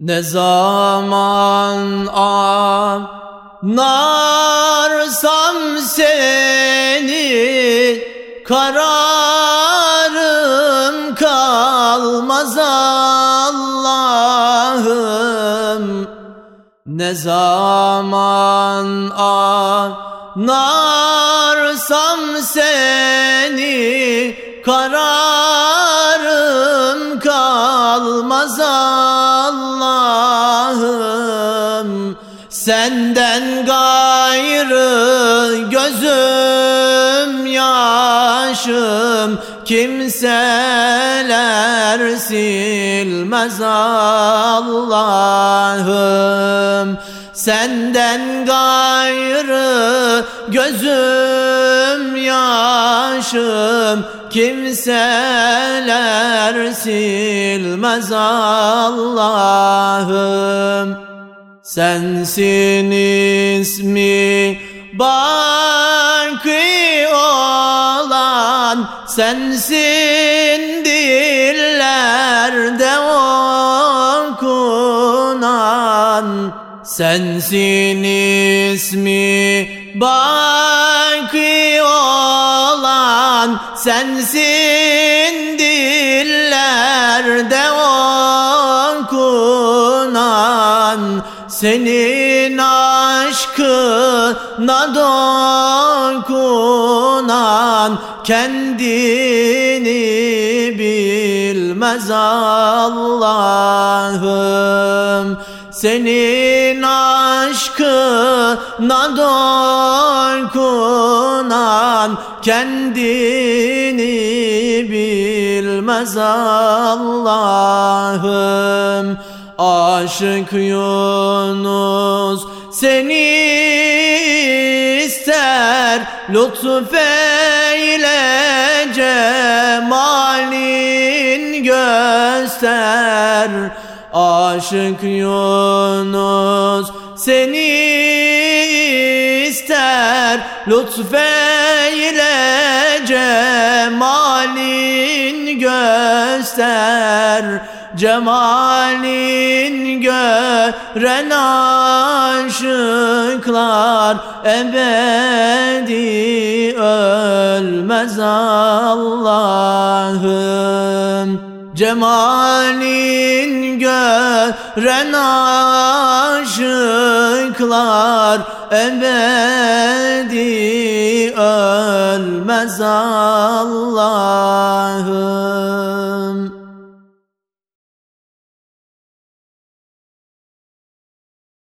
Ne zaman anarsam seni Kararım kalmaz Allah'ım. Ne zaman anarsam seni Kararım kalmaz Allah'ım Senden gayrı gözüm yaşım. Kimseler silmez Allah'ım. Senden gayrı gözüm yaşım Kimseler silmez Allah'ım. Sensin ismi baki olan Sensin dillerde okunan Sensin ismi baki olan Sensin dillerde okunan Senin aşkına dokunan Kendini bilmez Allah'ım. Senin aşkına dokunan kendini bilmez Allah'ım. Aşık Yunus seni ister Lütfeyle cemalin göster. Aşık Yunus seni Lütfeyle cemalin göster Cemalin gören aşıklar ebedi ölmez Allah'ım. Cemalin gören aşıklar ebedi Allah'ım